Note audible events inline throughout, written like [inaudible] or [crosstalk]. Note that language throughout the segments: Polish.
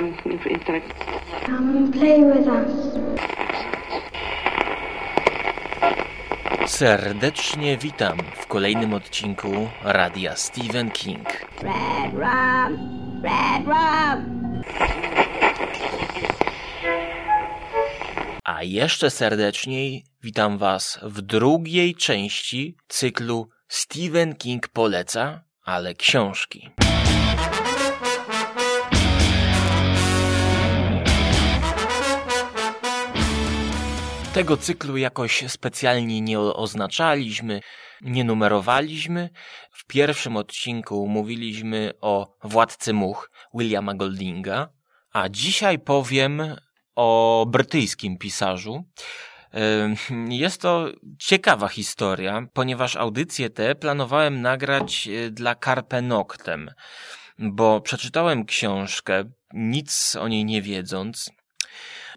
um, intellect. Come and play with us. Serdecznie witam w kolejnym odcinku Radia Stephen King. Red rum, red rum. A jeszcze serdeczniej witam Was w drugiej części cyklu Stephen King poleca, ale książki. Tego cyklu jakoś specjalnie nie oznaczaliśmy, nie numerowaliśmy. W pierwszym odcinku mówiliśmy o Władcy Much Williama Goldinga, a dzisiaj powiem o brytyjskim pisarzu. Jest to ciekawa historia, ponieważ audycje te planowałem nagrać e, dla Carpe Noctem, bo przeczytałem książkę, nic o niej nie wiedząc,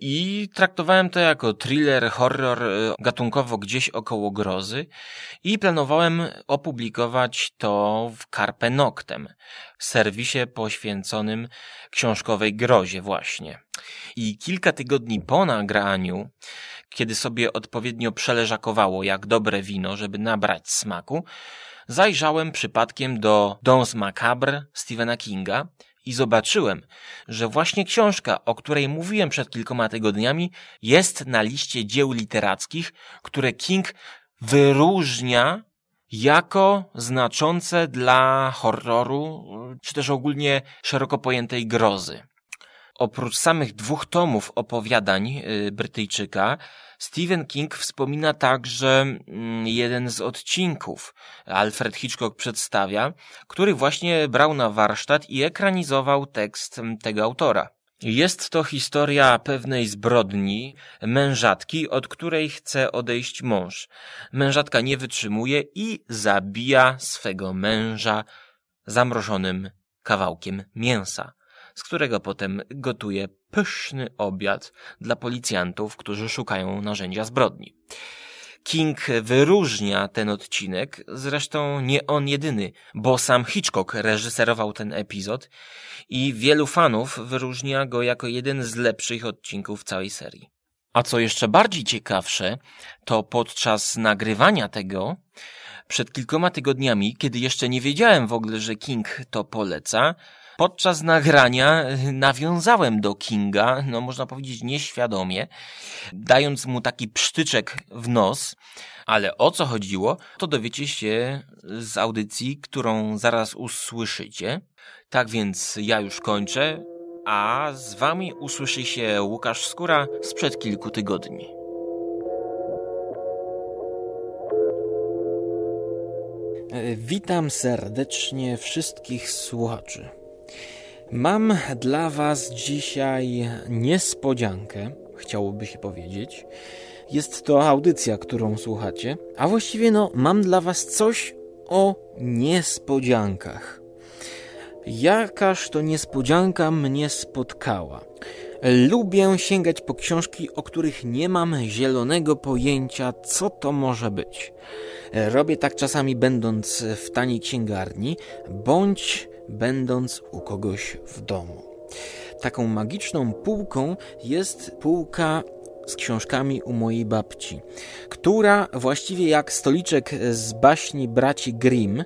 i traktowałem to jako thriller, horror, e, gatunkowo gdzieś około grozy i planowałem opublikować to w Carpe Noctem, serwisie poświęconym książkowej grozie właśnie. I kilka tygodni po nagraniu, kiedy sobie odpowiednio przeleżakowało jak dobre wino, żeby nabrać smaku, zajrzałem przypadkiem do Dons Macabre Stephena Kinga i zobaczyłem, że właśnie książka, o której mówiłem przed kilkoma tygodniami, jest na liście dzieł literackich, które King wyróżnia jako znaczące dla horroru, czy też ogólnie szeroko pojętej grozy. Oprócz samych dwóch tomów opowiadań y, Brytyjczyka, Stephen King wspomina także mm, jeden z odcinków Alfred Hitchcock przedstawia, który właśnie brał na warsztat i ekranizował tekst mm, tego autora. Jest to historia pewnej zbrodni mężatki, od której chce odejść mąż. Mężatka nie wytrzymuje i zabija swego męża zamrożonym kawałkiem mięsa z którego potem gotuje pyszny obiad dla policjantów, którzy szukają narzędzia zbrodni. King wyróżnia ten odcinek, zresztą nie on jedyny, bo sam Hitchcock reżyserował ten epizod i wielu fanów wyróżnia go jako jeden z lepszych odcinków całej serii. A co jeszcze bardziej ciekawsze, to podczas nagrywania tego, przed kilkoma tygodniami, kiedy jeszcze nie wiedziałem w ogóle, że King to poleca, Podczas nagrania nawiązałem do Kinga, no można powiedzieć nieświadomie, dając mu taki psztyczek w nos, ale o co chodziło, to dowiecie się z audycji, którą zaraz usłyszycie. Tak więc ja już kończę, a z wami usłyszy się Łukasz Skóra sprzed kilku tygodni. Witam serdecznie wszystkich słuchaczy. Mam dla Was dzisiaj niespodziankę, chciałoby się powiedzieć. Jest to audycja, którą słuchacie, a właściwie no, mam dla Was coś o niespodziankach. Jakaż to niespodzianka mnie spotkała. Lubię sięgać po książki, o których nie mam zielonego pojęcia, co to może być. Robię tak czasami będąc w taniej księgarni, bądź będąc u kogoś w domu. Taką magiczną półką jest półka z książkami u mojej babci, która właściwie jak stoliczek z baśni braci Grimm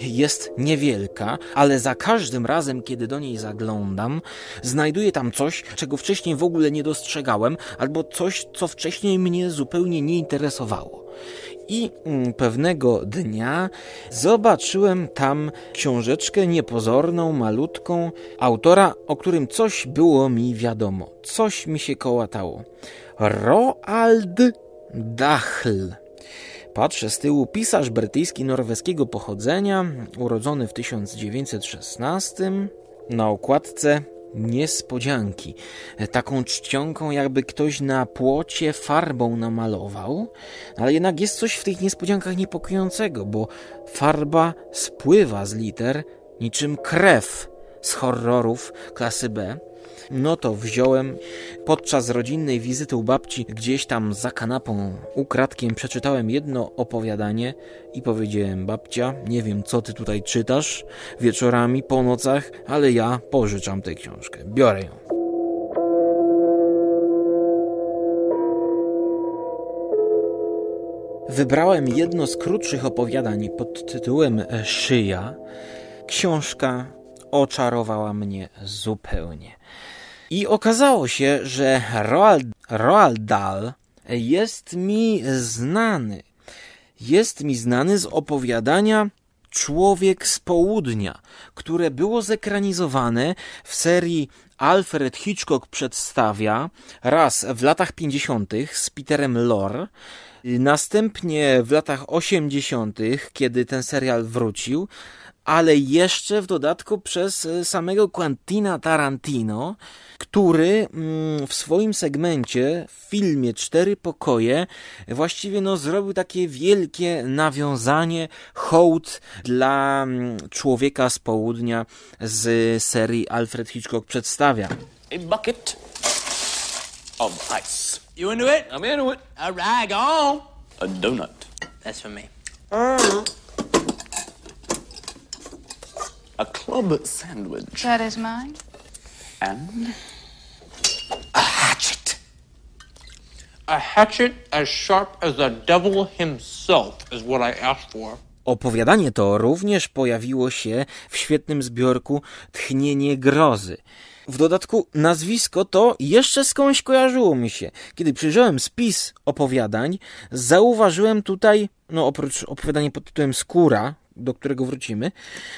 jest niewielka, ale za każdym razem, kiedy do niej zaglądam, znajduję tam coś, czego wcześniej w ogóle nie dostrzegałem, albo coś, co wcześniej mnie zupełnie nie interesowało. I mm, pewnego dnia zobaczyłem tam książeczkę niepozorną, malutką, autora, o którym coś było mi wiadomo, coś mi się kołatało. Roald Dahl. Patrzę z tyłu, pisarz brytyjski norweskiego pochodzenia, urodzony w 1916. Na okładce niespodzianki. Taką czcionką, jakby ktoś na płocie farbą namalował, ale jednak jest coś w tych niespodziankach niepokojącego, bo farba spływa z liter niczym krew z horrorów klasy B. No to wziąłem. Podczas rodzinnej wizyty u babci, gdzieś tam za kanapą, ukradkiem przeczytałem jedno opowiadanie i powiedziałem: Babcia, nie wiem co ty tutaj czytasz wieczorami, po nocach, ale ja pożyczam tę książkę. Biorę ją. Wybrałem jedno z krótszych opowiadań pod tytułem Szyja. Książka oczarowała mnie zupełnie. I okazało się, że Roald, Roald Dahl jest mi znany. Jest mi znany z opowiadania Człowiek z Południa, które było zekranizowane w serii Alfred Hitchcock przedstawia raz w latach 50. z Peterem Lorre, następnie w latach 80., kiedy ten serial wrócił, ale jeszcze w dodatku przez e, samego Quentina Tarantino, który mm, w swoim segmencie w filmie Cztery Pokoje właściwie no, zrobił takie wielkie nawiązanie, hołd dla mm, człowieka z południa z serii Alfred Hitchcock przedstawia. A bucket of ice. You into it? I'm into it. All right, go on. A donut. That's for me. A club sandwich. That is mine. And a hatchet. A hatchet as sharp as the devil himself is what I asked for. Opowiadanie to również pojawiło się w świetnym zbiorku Tchnienie Grozy. W dodatku nazwisko to jeszcze skądś kojarzyło mi się. Kiedy przyjrzałem spis opowiadań, zauważyłem tutaj, no oprócz opowiadania pod tytułem Skóra, do którego wrócimy,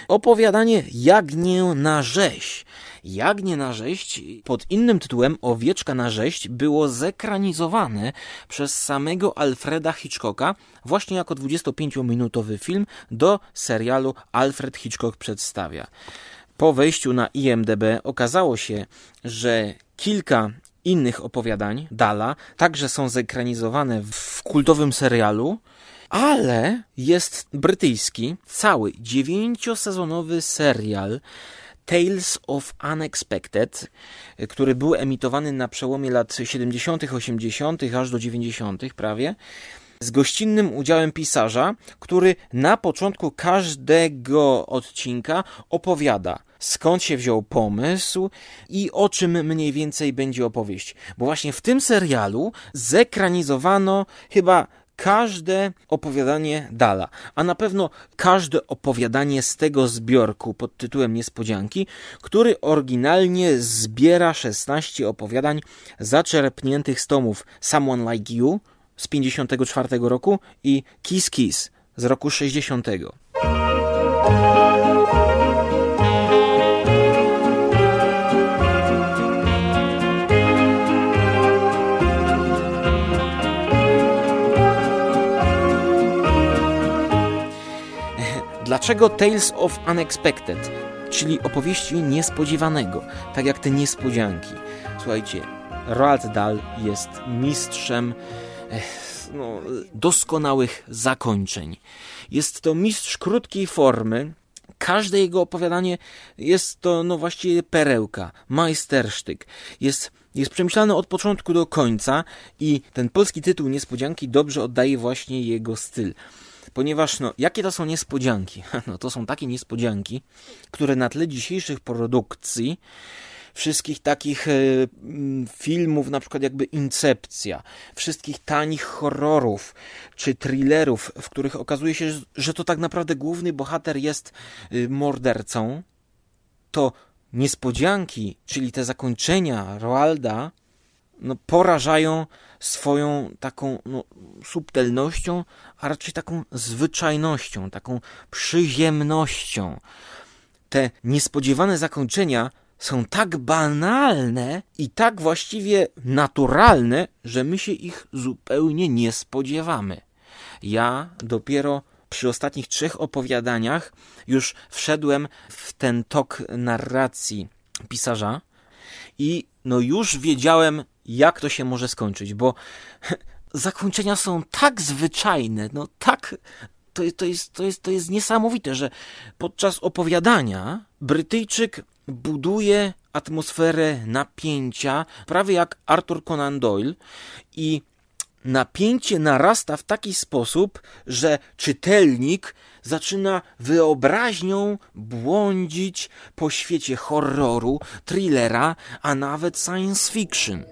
opowiadanie Jagnię na rzeź. Jagnię na rzeź pod innym tytułem Owieczka na rzeź było zekranizowane przez samego Alfreda Hitchcocka właśnie jako 25-minutowy film do serialu Alfred Hitchcock przedstawia. Po wejściu na IMDb okazało się, że kilka innych opowiadań Dala także są zekranizowane w kultowym serialu, ale jest brytyjski, cały dziewięciosezonowy serial Tales of Unexpected, który był emitowany na przełomie lat 70., 80., aż do 90. prawie, z gościnnym udziałem pisarza, który na początku każdego odcinka opowiada, skąd się wziął pomysł i o czym mniej więcej będzie opowieść. Bo właśnie w tym serialu zekranizowano chyba każde opowiadanie Dala, a na pewno każde opowiadanie z tego zbiorku pod tytułem Niespodzianki, który oryginalnie zbiera 16 opowiadań zaczerpniętych z tomów Someone Like You z 54 roku i Kiss Kiss z roku 60. Dlaczego Tales of Unexpected, czyli opowieści niespodziewanego, tak jak te niespodzianki? Słuchajcie, Roald Dahl jest mistrzem no, doskonałych zakończeń. Jest to mistrz krótkiej formy. Każde jego opowiadanie jest to no właściwie perełka, majstersztyk. Jest jest przemyślany od początku do końca i ten polski tytuł Niespodzianki dobrze oddaje właśnie jego styl ponieważ no, jakie to są niespodzianki? [laughs] No, to są takie niespodzianki, które na tle dzisiejszych produkcji wszystkich takich e, filmów, na przykład jakby Incepcja, wszystkich tanich horrorów czy thrillerów, w których okazuje się, że to tak naprawdę główny bohater jest y, mordercą, to niespodzianki, czyli te zakończenia Roalda, no, porażają swoją taką no, subtelnością, a raczej taką zwyczajnością, taką przyziemnością. Te niespodziewane zakończenia są tak banalne i tak właściwie naturalne, że my się ich zupełnie nie spodziewamy. Ja dopiero przy ostatnich trzech opowiadaniach już wszedłem w ten tok narracji pisarza i no już wiedziałem, jak to się może skończyć, bo [laughs] zakończenia są tak zwyczajne, no tak. To, to, jest, to, jest, to jest niesamowite, że podczas opowiadania Brytyjczyk buduje atmosferę napięcia, prawie jak Arthur Conan Doyle, i napięcie narasta w taki sposób, że czytelnik zaczyna wyobraźnią błądzić po świecie horroru, thrillera, a nawet science fiction.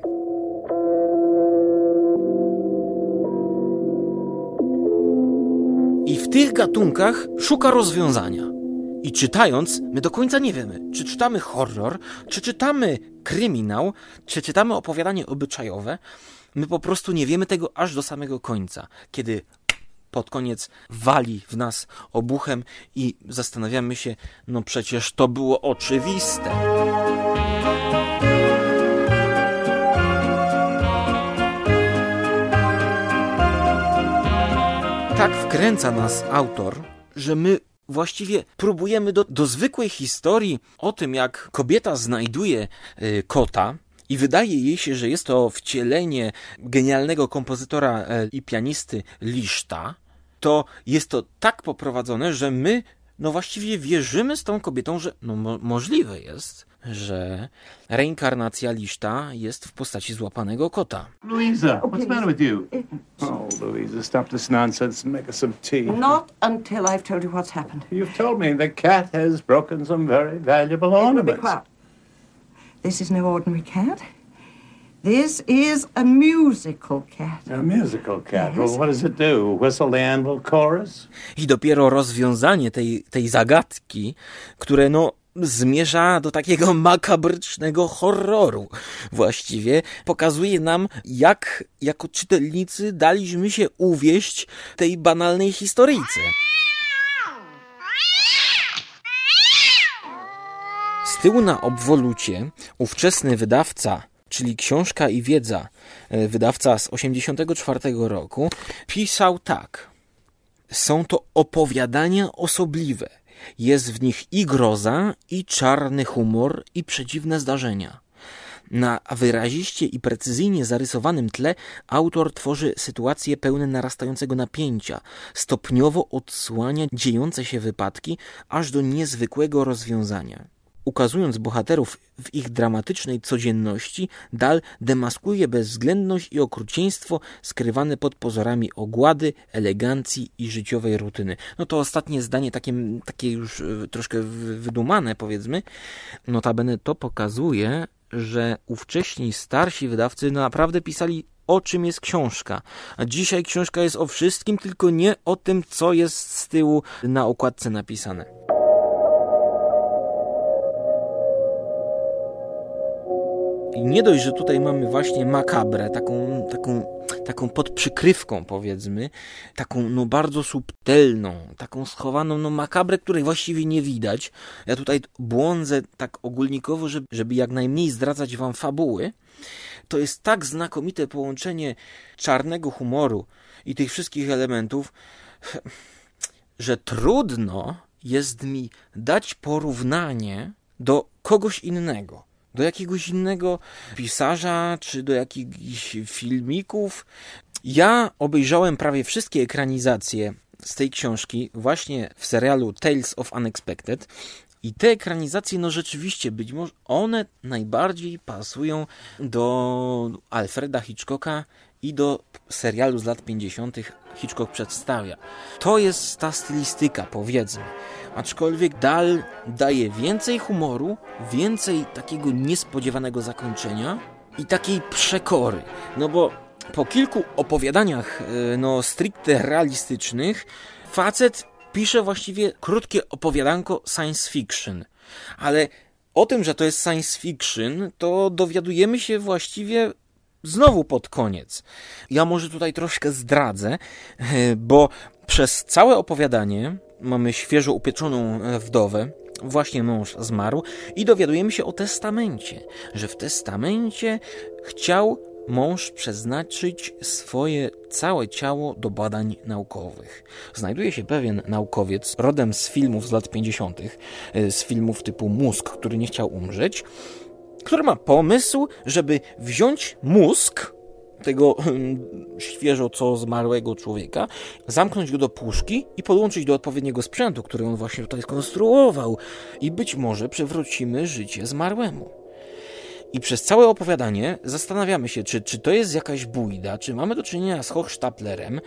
Tych gatunkach szuka rozwiązania. I czytając, my do końca nie wiemy, czy czytamy horror, czy czytamy kryminał, czy czytamy opowiadanie obyczajowe. My po prostu nie wiemy tego aż do samego końca, kiedy pod koniec wali w nas obuchem i zastanawiamy się, no przecież to było oczywiste. Tak wkręca nas autor, że my właściwie próbujemy do, do zwykłej historii o tym, jak kobieta znajduje y, kota, i wydaje jej się, że jest to wcielenie genialnego kompozytora y, i pianisty Liszta, to jest to tak poprowadzone, że my no właściwie wierzymy z tą kobietą, że no mo możliwe jest, że reinkarnacja Liszta jest w postaci złapanego kota. Louisa, what's the matter with you? Oh, Louisa, stop this nonsense and make us some tea. Not until I've told you what's happened. You've told me the cat has broken some very valuable Be ornaments. quiet. This is no ordinary cat. This is a musical cat. A musical cat. Well, what does it do? Whistle the anvil chorus? I dopiero rozwiązanie tej, tej zagadki, które no zmierza do takiego [laughs] makabrycznego horroru właściwie, pokazuje nam, jak jako czytelnicy daliśmy się uwieść tej banalnej historyjce. Z tyłu na obwolucie ówczesny wydawca, czyli Książka i Wiedza, e, wydawca z 1984 roku, pisał tak. Są to opowiadania osobliwe. Jest w nich i groza, i czarny humor, i przedziwne zdarzenia. Na wyraziście i precyzyjnie zarysowanym tle autor tworzy sytuacje pełne narastającego napięcia, stopniowo odsłania dziejące się wypadki aż do niezwykłego rozwiązania. Ukazując bohaterów w ich dramatycznej codzienności, Dal demaskuje bezwzględność i okrucieństwo skrywane pod pozorami ogłady, elegancji i życiowej rutyny. No to ostatnie zdanie, takie, takie już e, troszkę wy- wydumane powiedzmy, notabene to pokazuje, że ówcześni starsi wydawcy naprawdę pisali o czym jest książka. A dzisiaj książka jest o wszystkim, tylko nie o tym, co jest z tyłu na okładce napisane. I nie dość, że tutaj mamy właśnie makabrę, taką, taką, taką pod przykrywką powiedzmy, taką no bardzo subtelną, taką schowaną no makabrę, której właściwie nie widać. Ja tutaj błądzę tak ogólnikowo, żeby, żeby jak najmniej zdradzać wam fabuły. To jest tak znakomite połączenie czarnego humoru i tych wszystkich elementów, że trudno jest mi dać porównanie do kogoś innego. Do jakiegoś innego pisarza, czy do jakichś filmików. Ja obejrzałem prawie wszystkie ekranizacje z tej książki właśnie w serialu Tales of Unexpected. I te ekranizacje, no rzeczywiście, być może one najbardziej pasują do Alfreda Hitchcocka i do serialu z lat 50. Hitchcock przedstawia. To jest ta stylistyka, powiedzmy. Aczkolwiek Dal daje więcej humoru, więcej takiego niespodziewanego zakończenia i takiej przekory. No bo po kilku opowiadaniach, e, no stricte realistycznych, facet pisze właściwie krótkie opowiadanko science fiction. Ale o tym, że to jest science fiction, to dowiadujemy się właściwie znowu pod koniec. Ja może tutaj troszkę zdradzę, e, bo przez całe opowiadanie mamy świeżo upieczoną wdowę, właśnie mąż zmarł i dowiadujemy się o testamencie, że w testamencie chciał mąż przeznaczyć swoje całe ciało do badań naukowych. Znajduje się pewien naukowiec, rodem z filmów z lat 50., e, z filmów typu Mózg, który nie chciał umrzeć, który ma pomysł, żeby wziąć mózg tego hmm, świeżo co zmarłego człowieka, zamknąć go do puszki i podłączyć do odpowiedniego sprzętu, który on właśnie tutaj skonstruował i być może przywrócimy życie zmarłemu. I przez całe opowiadanie zastanawiamy się, czy, czy to jest jakaś bójda, czy mamy do czynienia z Hochstaplerem,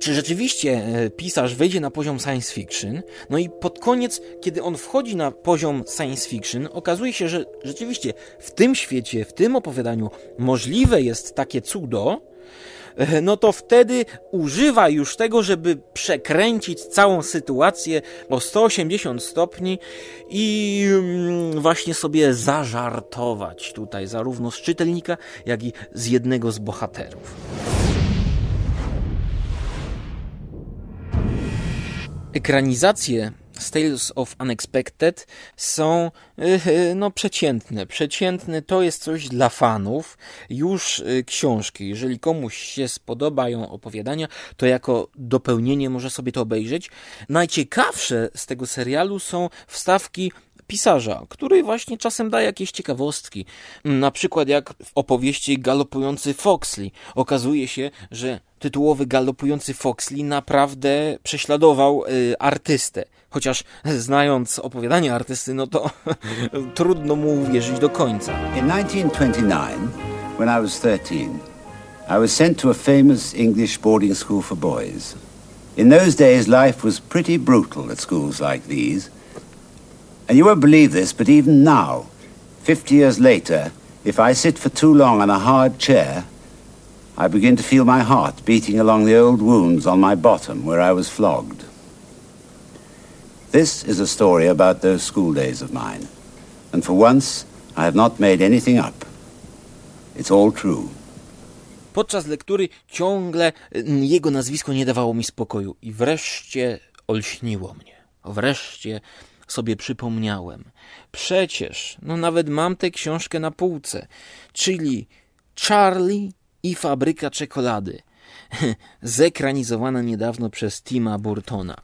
czy rzeczywiście e, pisarz wejdzie na poziom science fiction. No i pod koniec, kiedy on wchodzi na poziom science fiction, okazuje się, że rzeczywiście w tym świecie, w tym opowiadaniu możliwe jest takie cudo, no to wtedy używa już tego, żeby przekręcić całą sytuację o 180 stopni i mm, właśnie sobie zażartować tutaj zarówno z czytelnika, jak i z jednego z bohaterów. Ekranizacje z Tales of Unexpected są yy, no przeciętne. Przeciętne to jest coś dla fanów już yy, książki. Jeżeli komuś się spodobają opowiadania, to jako dopełnienie może sobie to obejrzeć. Najciekawsze z tego serialu są wstawki pisarza, który właśnie czasem daje jakieś ciekawostki. Na przykład jak w opowieści Galopujący Foxley. Okazuje się, że tytułowy Galopujący Foxley naprawdę prześladował y, artystę. Chociaż znając opowiadanie artysty, no to [laughs] trudno mu uwierzyć do końca. In 1929, when I was 13, I was sent to a famous English boarding school for boys. In those days, life was pretty brutal at schools like these. And you won't believe this, but even now, 50 years later, if I sit for too long on a hard chair, I begin to feel my heart beating along the old wounds on my bottom where I was flogged. This is a story about those school days of mine. And for once, I have not made anything up. It's all true. Podczas lektury ciągle mm, jego nazwisko nie dawało mi spokoju i wreszcie olśniło mnie. Wreszcie sobie przypomniałem. Przecież, no nawet mam tę książkę na półce, czyli Charlie i fabryka czekolady, [laughs] zekranizowana niedawno przez Tima Burtona.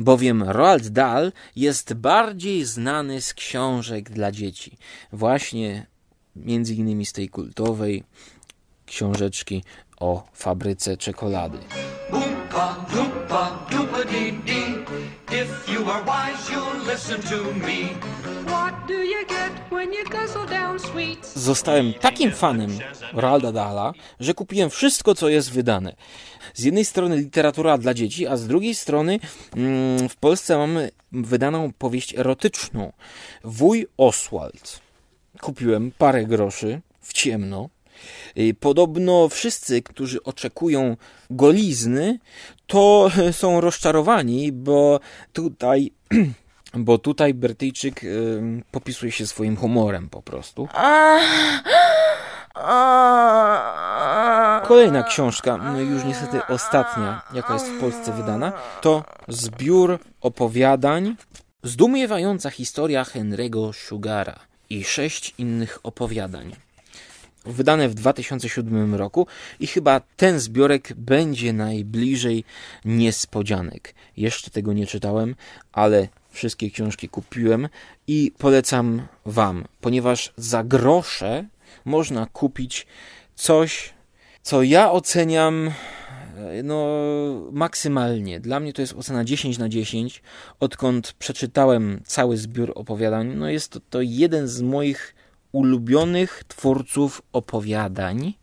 Bowiem Roald Dahl jest bardziej znany z książek dla dzieci. Właśnie między innymi z tej kultowej książeczki o fabryce czekolady. Oompa, loompa, doopa dee dee. If you are wise, you'll listen to me. What do you Zostałem takim fanem Roalda Dahla, że kupiłem wszystko, co jest wydane. Z jednej strony literatura dla dzieci, a z drugiej strony mm, w Polsce mamy wydaną powieść erotyczną. Wuj Oswald. Kupiłem parę groszy w ciemno. Y, Podobno wszyscy, którzy oczekują golizny, to [laughs] są rozczarowani, bo tutaj, [clears throat] bo tutaj Brytyjczyk y, popisuje się swoim humorem po prostu. Kolejna książka, no już niestety ostatnia, jaka jest w Polsce wydana, to zbiór opowiadań Zdumiewająca historia Henry'ego Sugara i sześć innych opowiadań wydane w 2007 roku i chyba ten zbiorek będzie najbliżej niespodzianek. Jeszcze tego nie czytałem, ale wszystkie książki kupiłem i polecam Wam, ponieważ za grosze można kupić coś, co ja oceniam e, no maksymalnie. Dla mnie to jest ocena 10 na 10. Odkąd przeczytałem cały zbiór opowiadań, no jest to, to jeden z moich ulubionych twórców opowiadań.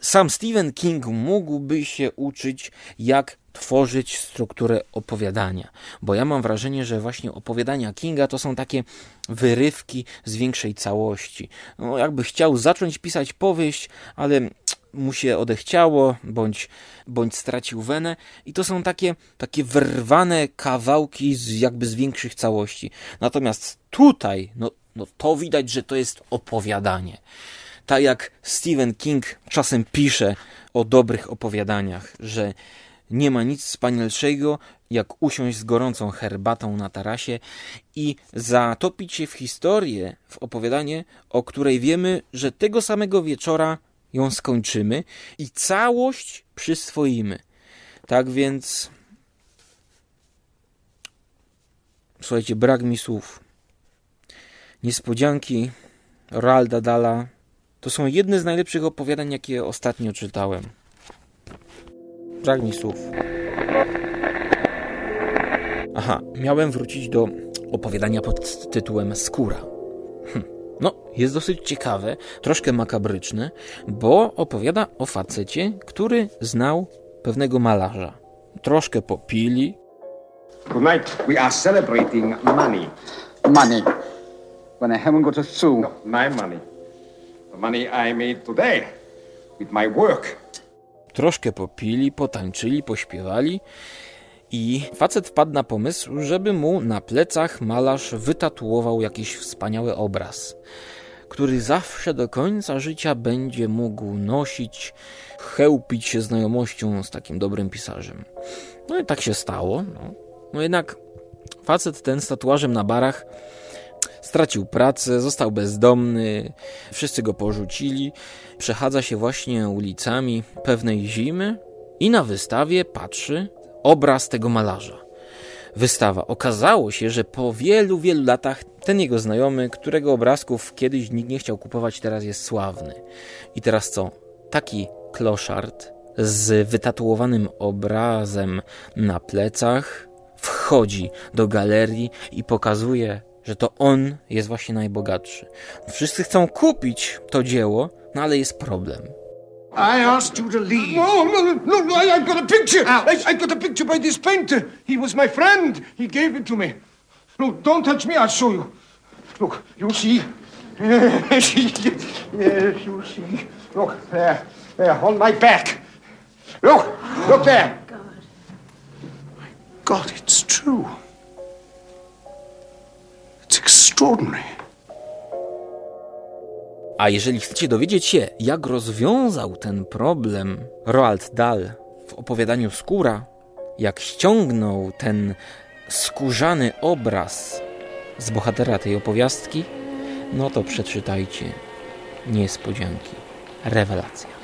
Sam Stephen King mógłby się uczyć, jak tworzyć strukturę opowiadania, bo ja mam wrażenie, że właśnie opowiadania Kinga to są takie wyrywki z większej całości. No, jakby chciał zacząć pisać powieść, ale mu się odechciało, bądź, bądź stracił wenę i to są takie, takie wyrwane kawałki z jakby z większych całości. Natomiast tutaj, no no to widać, że to jest opowiadanie. Tak jak Stephen King czasem pisze o dobrych opowiadaniach, że nie ma nic wspanialszego, jak usiąść z gorącą herbatą na tarasie i zatopić się w historię, w opowiadanie, o której wiemy, że tego samego wieczora ją skończymy i całość przyswoimy. Tak więc. Słuchajcie, brak mi słów. Niespodzianki Roalda Dala to są jedne z najlepszych opowiadań, jakie ostatnio czytałem. Mi słów. Aha, miałem wrócić do opowiadania pod tytułem Skóra. Hm. No, jest dosyć ciekawe, troszkę makabryczne, bo opowiada o facecie, który znał pewnego malarza. Troszkę popili. Tonight we are celebrating money. Money. When I haven't got a sou. No, my money. The money I made today with my work. Troszkę popili, potańczyli, pośpiewali i facet wpadł na pomysł, żeby mu na plecach malarz wytatuował jakiś wspaniały obraz, który zawsze do końca życia będzie mógł nosić, chełpić się znajomością z takim dobrym pisarzem. No i tak się stało. No, no jednak facet ten z tatuażem na barach stracił pracę, został bezdomny, wszyscy go porzucili. Przechadza się właśnie ulicami pewnej zimy i na wystawie patrzy obraz tego malarza. Wystawa. Okazało się, że po wielu, wielu latach ten jego znajomy, którego obrazków kiedyś nikt nie chciał kupować, teraz jest sławny. I teraz co? Taki kloszard z wytatuowanym obrazem na plecach wchodzi do galerii i pokazuje, że to on jest właśnie najbogatszy. Wszyscy chcą kupić to dzieło, no ale jest problem. I asked you to leave. No, no, no, no I, I've got a picture. I, I got a picture by this painter. He was my friend. He gave it to me. Look, don't touch me. I'll show you. Look, you see. [laughs] yes, you see. Look, there, there, on my back. Look, look there. My God, it's true. A jeżeli chcecie dowiedzieć się, jak rozwiązał ten problem Roald Dahl w opowiadaniu Skóra, jak ściągnął ten skórzany obraz z bohatera tej opowiastki, no to przeczytajcie niespodzianki. Rewelacja.